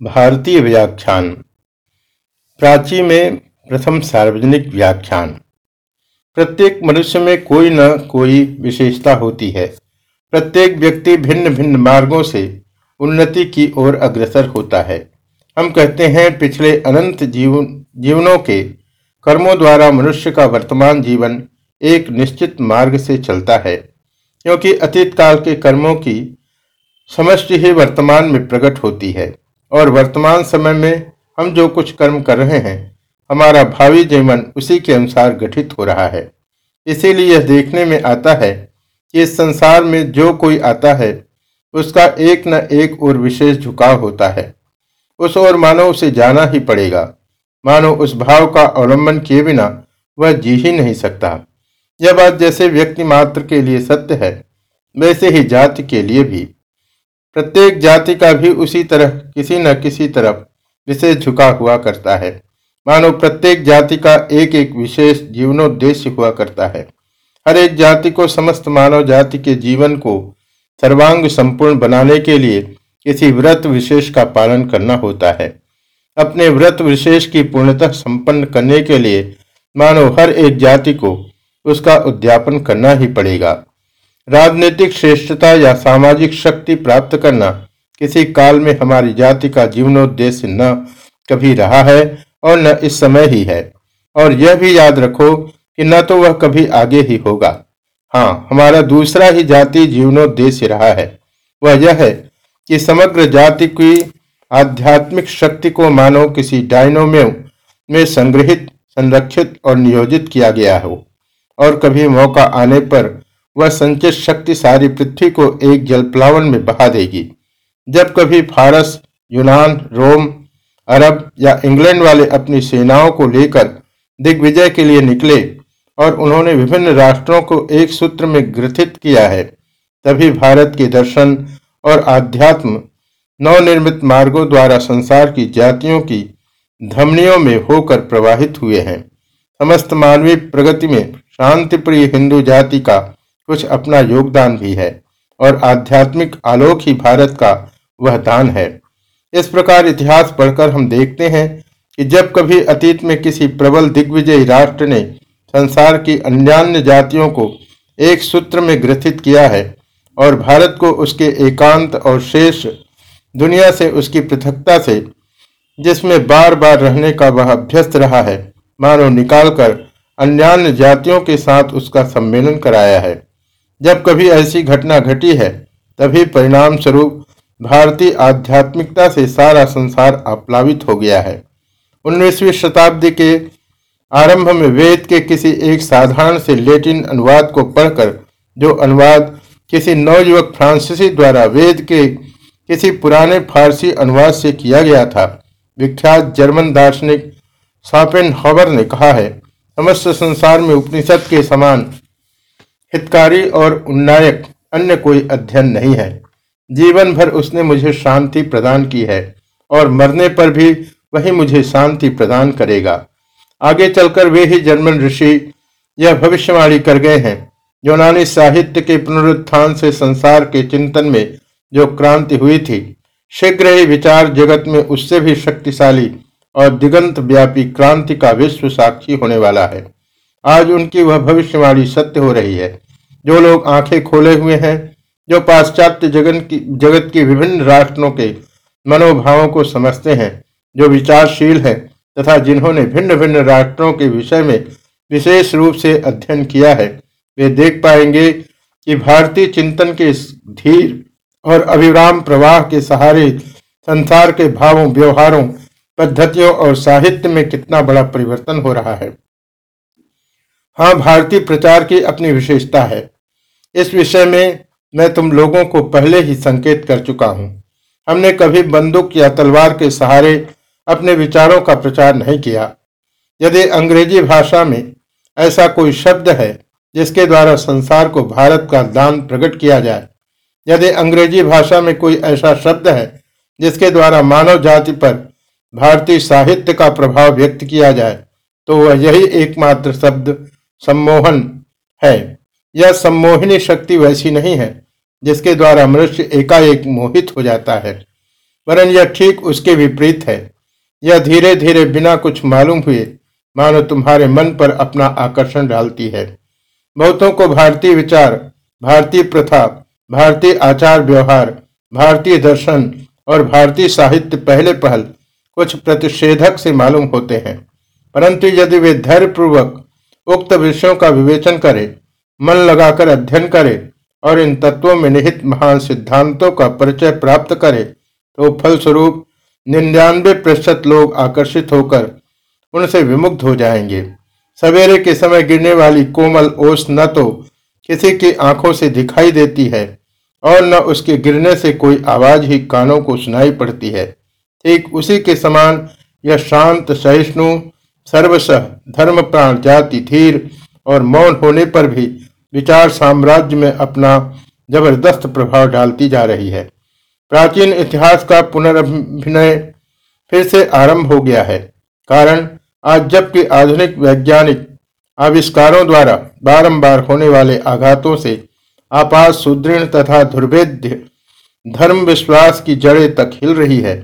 भारतीय व्याख्यान। प्राची में प्रथम सार्वजनिक व्याख्यान। प्रत्येक मनुष्य में कोई न कोई विशेषता होती है। प्रत्येक व्यक्ति भिन्न भिन्न मार्गों से उन्नति की ओर अग्रसर होता है। हम कहते हैं, पिछले अनंत जीवन, जीवनों के कर्मों द्वारा मनुष्य का वर्तमान जीवन एक निश्चित मार्ग से चलता है, क्योंकि अतीत काल के कर्मों की समष्टि ही वर्तमान में प्रकट होती है। और वर्तमान समय में हम जो कुछ कर्म कर रहे हैं, हमारा भावी जीवन उसी के अनुसार गठित हो रहा है। इसीलिए यह देखने में आता है कि इस संसार में जो कोई आता है, उसका एक न एक और विशेष झुकाव होता है। उस ओर मानो उसे जाना ही पड़ेगा। मानो उस भाव का अवलंबन किए बिना वह जी ही नहीं सकता। यह बात जैसे व्यक्ति मात्र के लिए सत्य है, वैसे ही जाति के लिए भी। प्रत्येक जाति का भी उसी तरह, किसी न किसी तरफ़ विशेष झुका हुआ करता है। मानो प्रत्येक जाति का एक एक विशेष जीवनोद्देश्य हुआ करता है। हर एक जाति को समस्त मानव जाति के जीवन को सर्वांग संपूर्ण बनाने के लिए किसी व्रत विशेष का पालन करना होता है। अपने व्रत विशेष की पूर्णतः संपन्न करने के लिए मानो हर एक जाति को उसका उद्यापन करना ही पड़ेगा। राजनीतिक श्रेष्ठता या सामाजिक शक्ति प्राप्त करना किसी काल में हमारी जाति का जीवनोद्देश्य न कभी रहा है और न इस समय ही है। और यह भी याद रखो कि न तो वह कभी आगे ही होगा। हाँ हमारा दूसरा ही जाति जीवनोद्देश्य रहा है। वह यह है कि समग्र जाति की आध्यात्मिक शक्ति को मानो किसी डायनोमेव में संग्रहित, संरक्षित और नियोजित किया गया हो। और कभी मौका आने पर वह संचित शक्ति सारी पृथ्वी को एक जलप्लावन में बहा देगी। जब कभी फारस, यूनान, रोम, अरब या इंग्लैंड वाले अपनी सेनाओं को लेकर दिग्विजय के लिए निकले और उन्होंने विभिन्न राष्ट्रों को एक सूत्र में ग्रथित किया है, तभी भारत के दर्शन और आध्यात्म नवनिर्मित मार्गों द्वारा संसार की जातियों की धमनियों में होकर प्रवाहित हुए हैं। समस्त मानवीय प्रगति में शांतिप्रिय हिंदू जाति का कुछ अपना योगदान भी है और आध्यात्मिक आलोक ही भारत का वह दान है। इस प्रकार इतिहास पढ़कर हम देखते हैं कि जब कभी अतीत में किसी प्रबल दिग्विजयी राष्ट्र ने संसार की अन्यान्य जातियों को एक सूत्र में ग्रथित किया है और भारत को उसके एकांत और शेष दुनिया से उसकी पृथकता से, जिसमें बार बार रहने का वह अभ्यस्त रहा है, मानो निकालकर अन्यान्य जातियों के साथ उसका सम्मेलन कराया है। जब कभी ऐसी घटना घटी है, तभी परिणाम स्वरूप भारतीय आध्यात्मिकता से सारा संसार आप्लावित हो गया है। उन्नीसवीं शताब्दी के आरंभ में वेद के किसी एक साधारण से लेटिन अनुवाद को पढ़कर, जो अनुवाद किसी नवयुवक फ्रांसीसी द्वारा वेद के किसी पुराने फारसी अनुवाद से किया गया था, विख्यात जर्मन दार्शनिक सापेन हॉबर ने कहा है, समस्त संसार में उपनिषद के समान हितकारी और उन्नायक, अन्य कोई अध्ययन नहीं है। जीवन भर उसने मुझे शांति प्रदान की है, और मरने पर भी वही मुझे शांति प्रदान करेगा। आगे चलकर वे ही जर्मन ऋषि यह भविष्यवाणी कर गए हैं। यूनानी साहित्य के पुनरुत्थान से संसार के चिंतन में जो क्रांति हुई थी, शीघ्र ही विचार जगत में उससे भी शक्तिशाली और दिगंत व्यापी क्रांति का विश्व साक्षी होने वाला है। आज उनकी वह भविष्यवाणी सत्य हो रही है। जो लोग आँखें खोले हुए हैं, जो पाश्चात्य जगत की जगत की विभिन्न राष्ट्रों के मनोभावों को समझते हैं, जो विचारशील हैं, तथा जिन्होंने भिन्न भिन्न राष्ट्रों के विषय में विशेष रूप से अध्ययन किया है, वे देख पाएँगे कि भारतीय चिंतन के धीर और अविराम प्रवाह के सहारे संसार के भावों, व्यवहारों, पद्धतियों और साहित्य में कितना बड़ा परिवर्तन हो रहा है। हाँ भारतीय प्रचार की अपनी विशेषता है। इस विषय में मैं तुम लोगों को पहले ही संकेत कर चुका हूँ। हमने कभी बंदूक या तलवार के सहारे अपने विचारों का प्रचार नहीं किया। यदि अंग्रेज़ी भाषा में ऐसा कोई शब्द है जिसके द्वारा संसार को भारत का दान प्रकट किया जाए, यदि अंग्रेज़ी भाषा में कोई ऐसा शब्द है जिसके द्वारा मानव जाति पर भारतीय साहित्य का प्रभाव व्यक्त किया जाए तो वह यही एकमात्र शब्द सम्मोहन है। यह सम्मोहिनी शक्ति वैसी नहीं है, जिसके द्वारा मनुष्य एकाएक मोहित हो जाता है। वरन यह ठीक उसके विपरीत है। यह धीरे धीरे बिना कुछ मालूम हुए, मानो तुम्हारे मन पर अपना आकर्षण डालती है। बहुतों को भारतीय विचार, भारतीय प्रथा, भारतीय आचार व्यवहार, भारतीय दर्शन और भारतीय साहित्य पहले पहल कुछ प्रतिषेधक से मालूम होते हैं। परंतु यदि वे धैर्यपूर्वक उक्त विषयों का विवेचन करे, मन लगाकर अध्ययन करे और इन तत्वों में निहित महान सिद्धांतों का परिचय प्राप्त करे तो फलस्वरूप निन्यानवे प्रतिशत लोग आकर्षित होकर उनसे विमुक्त हो जाएँगे। सवेरे के समय गिरने वाली कोमल ओस न तो किसी की आँखों से दिखाई देती है और न उसके गिरने से कोई आवाज़ ही कानों को सुनाई पड़ती है। ठीक उसी के समान यह शांत सहिष्णु सर्वसह धर्म प्राण जाति, धीर और मौन होने पर भी विचार साम्राज्य में अपना ज़बरदस्त प्रभाव डालती जा रही है। प्राचीन इतिहास का पुनर्भिनय फिर से आरंभ हो गया है, कारण आज जबकि आधुनिक वैज्ञानिक आविष्कारों द्वारा बारंबार होने वाले आघातों से आपात, सुदृढ़ तथा दुर्भेद्य धर्म विश्वास की जड़ें तक हिल रही है,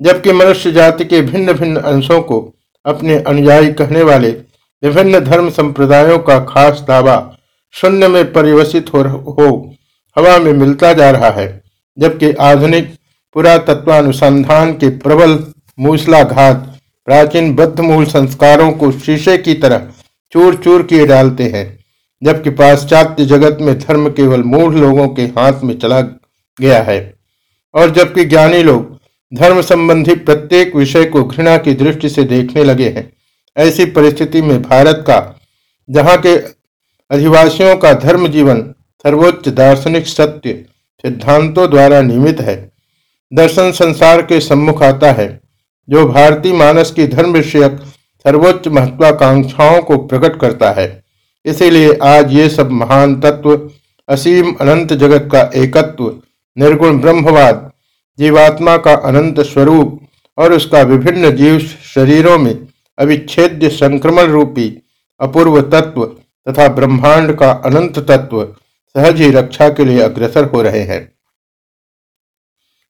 जबकि मनुष्य जाति के भिन्न भिन्न अंशों को अपने अनुयायी कहने वाले विभिन्न धर्म संप्रदायों का खास दावा शून्य में परिवसित हो, हो हवा में मिलता जा रहा है जबकि आधुनिक पुरातत्वानुसंधान के प्रबल मूसलाघात प्राचीन बद्ध मूल संस्कारों को शीशे की तरह चूर चूर किए डालते हैं जबकि पाश्चात्य जगत में धर्म केवल मूढ़ लोगों के हाथ में चला गया है। और जबकि ज्ञानी लोग धर्म संबंधी प्रत्येक विषय को घृणा की दृष्टि से देखने लगे हैं। ऐसी परिस्थिति में भारत का, जहाँ के अधिवासियों का धर्म जीवन सर्वोच्च दार्शनिक सत्य सिद्धांतों द्वारा नियमित है, दर्शन संसार के सम्मुख आता है, जो भारतीय मानस की धर्म विषयक सर्वोच्च महत्वाकांक्षाओं को प्रकट करता है। इसीलिए आज ये सब महान तत्व असीम अनंत जगत का एकत्व, निर्गुण ब्रह्मवाद जीवात्मा का अनंत स्वरूप और उसका विभिन्न जीव शरीरों में अविच्छेद्य संक्रमण रूपी अपूर्व तत्व तथा ब्रह्मांड का अनंत तत्व सहज ही रक्षा के लिए अग्रसर हो रहे हैं।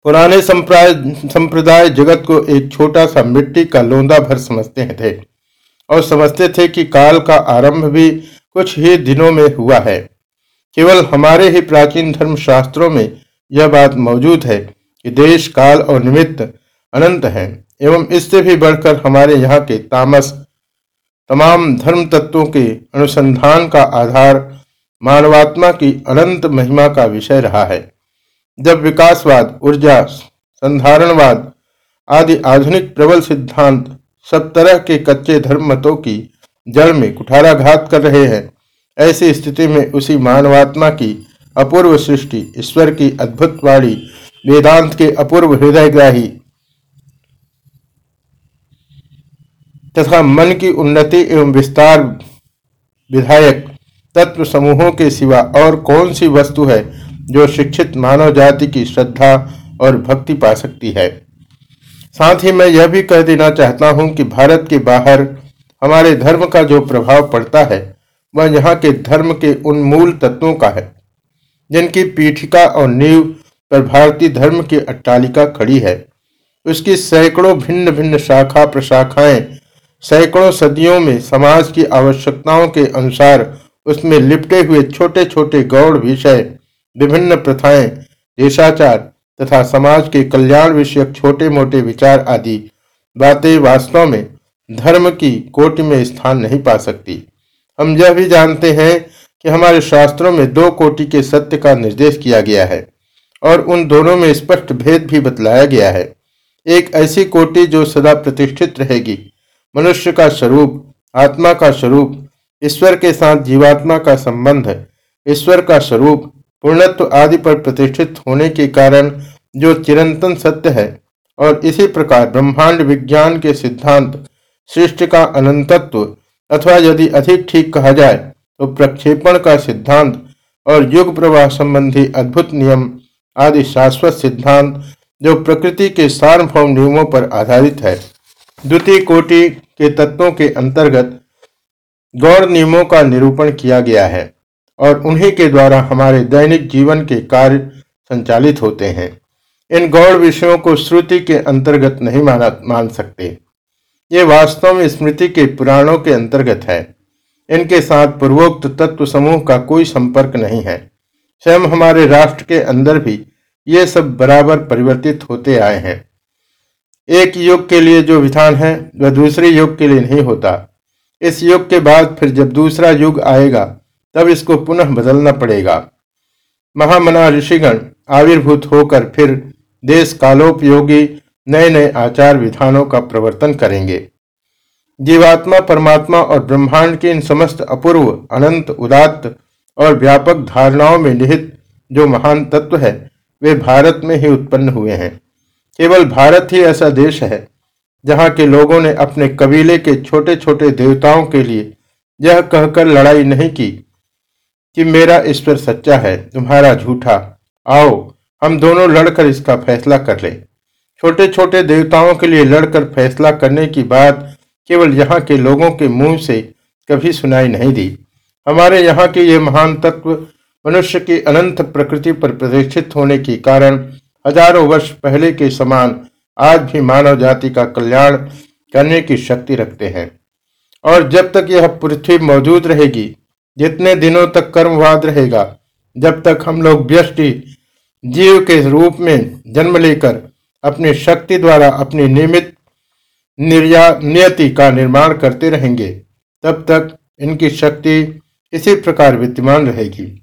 पुराने संप्रदाय जगत को एक छोटा सा मिट्टी का लोंदा भर समझते थे और समझते थे कि काल का आरंभ भी कुछ ही दिनों में हुआ है। केवल हमारे ही प्राचीन धर्म शास्त्रों में यह बात मौजूद है कि देश, काल और निमित्त अनंत है, एवं इससे भी बढ़कर हमारे यहाँ के तामस, तमाम धर्म तत्वों के अनुसंधान का आधार मानवात्मा की अनंत महिमा का विषय रहा है। जब विकासवाद, ऊर्जा, संधारणवाद आदि आधुनिक प्रबल सिद्धांत सब तरह के कच्चे धर्म मतों की जड़ में कुठाराघात कर रहे हैं, ऐसी स्थिति में उसी मानवात्मा की अपूर्व सृष्टि, ईश्वर की अद्भुत वाणी वेदांत के अपूर्व हृदयग्राही। तथा मन की उन्नति एवं विस्तार विधायक तत्व समूहों के सिवा और कौन सी वस्तु है जो शिक्षित मानव जाति की श्रद्धा और भक्ति पा सकती है? साथ ही मैं यह भी कह देना चाहता हूँ कि भारत के बाहर हमारे धर्म का जो प्रभाव पड़ता है, वह यहाँ के धर्म के उन मूल तत्वों का है, जिनकी पीठिका और नींव पर भारतीय धर्म की अट्टालिका खड़ी है। उसकी सैकड़ों भिन्न भिन्न शाखा प्रशाखाएँ सैकड़ों सदियों में समाज की आवश्यकताओं के अनुसार उसमें लिपटे हुए छोटे छोटे गौड़ विषय, विभिन्न प्रथाएँ, देशाचार तथा समाज के कल्याण विषयक छोटे मोटे विचार आदि बातें वास्तव में धर्म की कोटि में स्थान नहीं पा सकती। हम यह भी जानते हैं कि हमारे शास्त्रों में दो कोटि के सत्य का निर्देश किया गया है। और उन दोनों में स्पष्ट भेद भी बतलाया गया है। एक ऐसी कोटि जो सदा प्रतिष्ठित रहेगी। मनुष्य का स्वरूप, आत्मा का स्वरूप, ईश्वर के साथ जीवात्मा का संबंध, ईश्वर का स्वरूप, पूर्णत्व आदि पर प्रतिष्ठित होने के कारण जो चिरंतन सत्य है और इसी प्रकार ब्रह्मांड विज्ञान के सिद्धांत, सृष्टि का अनंतत्व अथवा यदि अधिक ठीक कहा जाए तो प्रक्षेपण का सिद्धांत और युग प्रवाह संबंधी अद्भुत नियम आदि शाश्वत सिद्धांत जो प्रकृति के सार्वभौम नियमों पर आधारित है। द्वितीय कोटि के तत्वों के अंतर्गत गौर नियमों का निरूपण किया गया है और उन्हीं के द्वारा हमारे दैनिक जीवन के कार्य संचालित होते हैं। इन गौड़ विषयों को श्रुति के अंतर्गत नहीं माना, मान सकते। ये वास्तव में स्मृति के पुराणों के अंतर्गत है। इनके साथ पूर्वोक्त तत्व समूह का कोई संपर्क नहीं है। स्वयं हमारे राष्ट्र के अंदर भी ये सब बराबर परिवर्तित होते आए हैं। एक युग के लिए जो विधान है, वह दूसरे युग के लिए नहीं होता। इस युग के बाद फिर जब दूसरा युग आएगा, तब इसको पुनः बदलना पड़ेगा। महामना ऋषिगण आविर्भूत होकर फिर देश कालोपयोगी नए नए आचार विधानों का प्रवर्तन करेंगे। जीवात्मा, परमात्मा और ब्रह्मांड के इन समस्त अपूर्व, अनंत, उदात्त और व्यापक धारणाओं में निहित जो महान तत्व है वे भारत में ही उत्पन्न हुए हैं। केवल भारत ही ऐसा देश है, जहाँ के लोगों ने अपने कबीले के छोटे छोटे देवताओं के लिए यह कहकर लड़ाई नहीं की कि मेरा ईश्वर सच्चा है, तुम्हारा झूठा। आओ, हम दोनों लड़कर इसका फैसला कर ले। छोटे छोटे देवताओं के लिए लड़कर फैसला करने की बात केवल यहाँ के लोगों के मुँह से कभी सुनाई नहीं दी। हमारे यहाँ के ये महान तत्व मनुष्य की अनंत प्रकृति पर प्रतिष्ठित होने के कारण हज़ारों वर्ष पहले के समान आज भी मानव जाति का कल्याण करने की शक्ति रखते हैं। और जब तक यह पृथ्वी मौजूद रहेगी, जितने दिनों तक कर्मवाद रहेगा, जब तक हम लोग व्यष्टि जीव के रूप में जन्म लेकर अपनी शक्ति द्वारा अपनी नियमित निर्या, नियति का निर्माण करते रहेंगे, तब तक इनकी शक्ति इसी प्रकार विद्यमान रहेगी।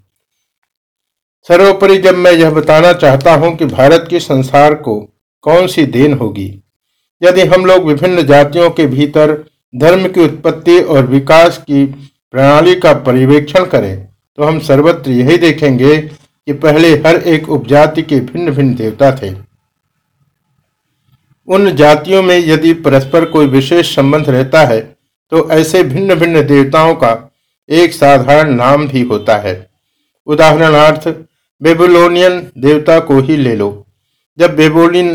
सर्वोपरि जब मैं यह बताना चाहता हूँ कि भारत की संसार को कौन सी देन होगी। यदि हम लोग विभिन्न जातियों के भीतर धर्म की उत्पत्ति और विकास की प्रणाली का पर्यवेक्षण करें तो हम सर्वत्र यही देखेंगे कि पहले हर एक उपजाति के भिन्न भिन्न देवता थे। उन जातियों में यदि परस्पर कोई विशेष संबंध रहता है तो ऐसे भिन्न भिन्न देवताओं का एक साधारण नाम भी होता है। उदाहरणार्थ बेबीलोनियन देवता को ही ले लो। जब बेबोलिन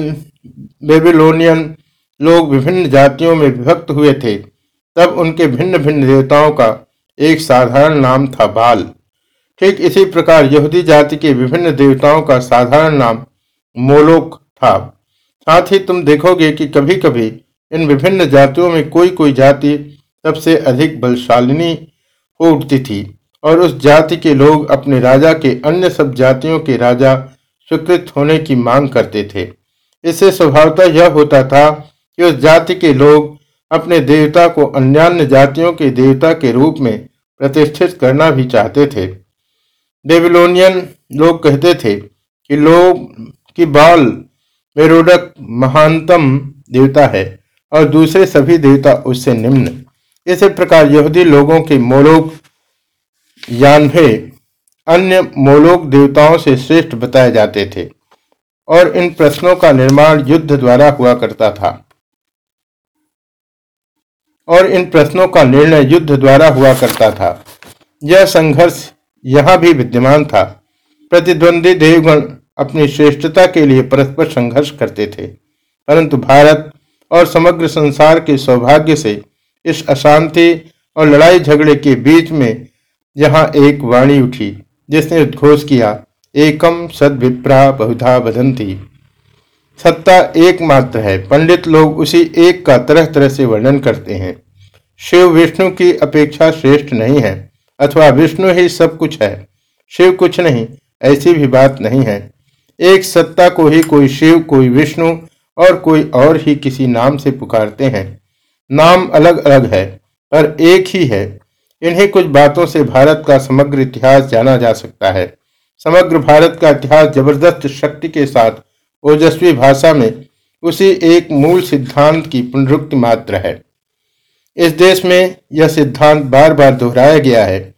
बेबुलोनियन लोग विभिन्न जातियों में विभक्त हुए थे, तब उनके भिन्न भिन्न देवताओं का एक साधारण नाम था बाल। ठीक इसी प्रकार यहूदी जाति के विभिन्न देवताओं का साधारण नाम मोलोक था। साथ ही तुम देखोगे कि कभी कभी इन विभिन्न जातियों में कोई कोई जाति सबसे अधिक बलशालिनी हो उठती थी। और उस जाति के लोग अपने राजा के अन्य सब जातियों के राजा स्वीकृत होने की मांग करते थे। इससे स्वभावतः यह होता था कि उस जाति के लोग अपने देवता को अन्य जातियों के देवता के रूप में प्रतिष्ठित करना भी चाहते थे। बेबीलोनियन लोग कहते थे कि लोग, की बाल मेरोडक महानतम देवता है और दूसरे सभी देवता उससे निम्न। इसी प्रकार यहूदी लोगों के मोलोक यान्वे अन्य मोलोक देवताओं से श्रेष्ठ बताए जाते थे और इन प्रश्नों का निर्माण युद्ध द्वारा हुआ करता था। और इन प्रश्नों का निर्णय युद्ध द्वारा हुआ करता था। यह संघर्ष यहाँ भी विद्यमान था। प्रतिद्वंदी देवगण अपनी श्रेष्ठता के लिए परस्पर संघर्ष करते थे। परंतु भारत और समग्र संसार के सौभाग्य से इस अशांति और लड़ाई झगड़े के बीच में यहाँ एक वाणी उठी, जिसने उद्घोष किया एकम सदविप्रा बहुधा बदंती सत्ता एकमात्र है, पंडित लोग उसी एक का तरह तरह से वर्णन करते हैं। शिव विष्णु की अपेक्षा श्रेष्ठ नहीं है, अथवा विष्णु ही सब कुछ है। शिव कुछ नहीं, ऐसी भी बात नहीं है। एक सत्ता को ही कोई शिव, कोई विष्णु और कोई और ही किसी नाम से पुकारते हैं। नाम अलग अलग है, पर एक ही है। इन्हीं कुछ बातों से भारत का समग्र इतिहास जाना जा सकता है। समग्र भारत का इतिहास ज़बरदस्त शक्ति के साथ ओजस्वी भाषा में उसी एक मूल सिद्धांत की पुनरुक्ति मात्र है। इस देश में यह सिद्धांत बार बार दोहराया गया है।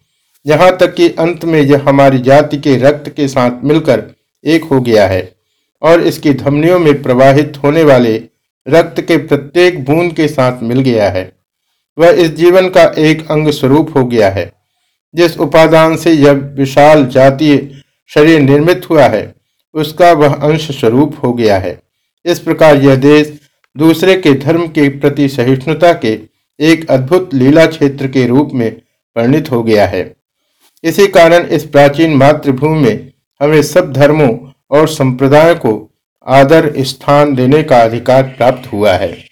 यहाँ तक कि अंत में यह हमारी जाति के रक्त के साथ मिलकर एक हो गया है और इसकी धमनियों में प्रवाहित होने वाले रक्त के प्रत्येक बूंद के साथ मिल गया है। वह इस जीवन का एक अंग स्वरूप हो गया है। जिस उपादान से यह विशाल जातीय शरीर निर्मित हुआ है, उसका वह अंश स्वरूप हो गया है। इस प्रकार यह देश दूसरे के धर्म के प्रति सहिष्णुता के एक अद्भुत लीला क्षेत्र के रूप में परिणित हो गया है। इसी कारण इस प्राचीन मातृभूमि में हमें सब धर्मों और संप्रदायों को आदर स्थान देने का अधिकार प्राप्त हुआ है।